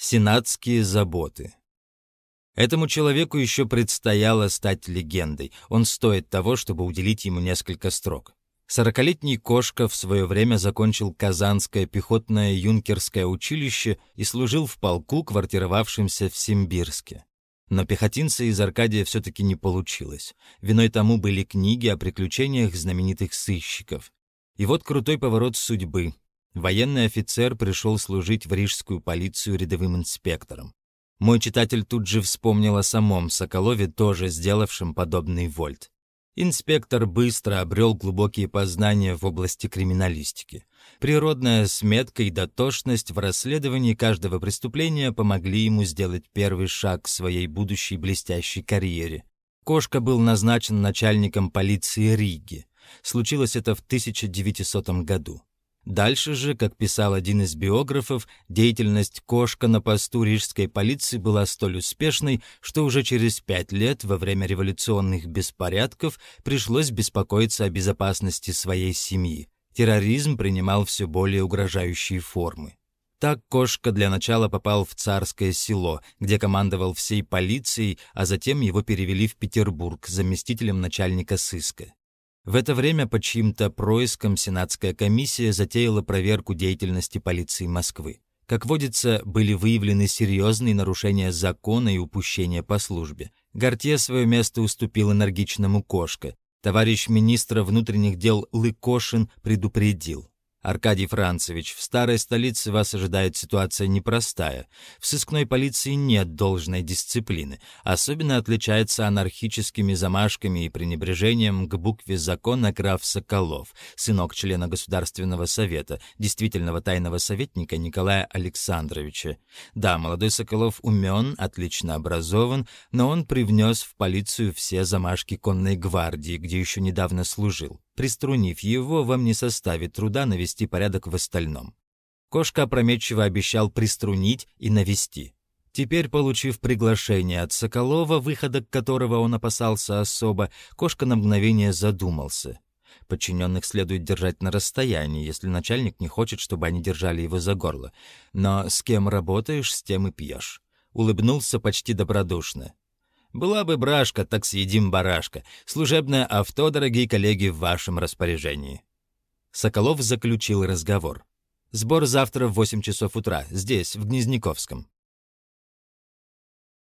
Сенатские заботы. Этому человеку еще предстояло стать легендой. Он стоит того, чтобы уделить ему несколько строк. Сорокалетний Кошка в свое время закончил Казанское пехотное юнкерское училище и служил в полку, квартировавшемся в Симбирске. Но пехотинца из Аркадия все-таки не получилось. Виной тому были книги о приключениях знаменитых сыщиков. И вот крутой поворот судьбы. Военный офицер пришел служить в рижскую полицию рядовым инспектором. Мой читатель тут же вспомнил о самом Соколове, тоже сделавшем подобный вольт. Инспектор быстро обрел глубокие познания в области криминалистики. Природная сметка и дотошность в расследовании каждого преступления помогли ему сделать первый шаг к своей будущей блестящей карьере. Кошка был назначен начальником полиции Риги. Случилось это в 1900 году. Дальше же, как писал один из биографов, деятельность Кошка на посту рижской полиции была столь успешной, что уже через пять лет, во время революционных беспорядков, пришлось беспокоиться о безопасности своей семьи. Терроризм принимал все более угрожающие формы. Так Кошка для начала попал в царское село, где командовал всей полицией, а затем его перевели в Петербург заместителем начальника сыска. В это время по чьим-то проискам Сенатская комиссия затеяла проверку деятельности полиции Москвы. Как водится, были выявлены серьезные нарушения закона и упущения по службе. Гортье свое место уступил энергичному Кошка. Товарищ министра внутренних дел Лыкошин предупредил. Аркадий Францевич, в старой столице вас ожидает ситуация непростая. В сыскной полиции нет должной дисциплины. Особенно отличается анархическими замашками и пренебрежением к букве закона граф Соколов, сынок члена Государственного совета, действительного тайного советника Николая Александровича. Да, молодой Соколов умен, отлично образован, но он привнес в полицию все замашки конной гвардии, где еще недавно служил. Приструнив его, вам не составит труда навести порядок в остальном. Кошка опрометчиво обещал приструнить и навести. Теперь, получив приглашение от Соколова, выхода которого он опасался особо, Кошка на мгновение задумался. Подчиненных следует держать на расстоянии, если начальник не хочет, чтобы они держали его за горло. Но с кем работаешь, с тем и пьешь. Улыбнулся почти добродушно. Была бы брашка, так съедим барашка. Служебное авто, дорогие коллеги, в вашем распоряжении». Соколов заключил разговор. «Сбор завтра в 8 часов утра, здесь, в Гнезняковском».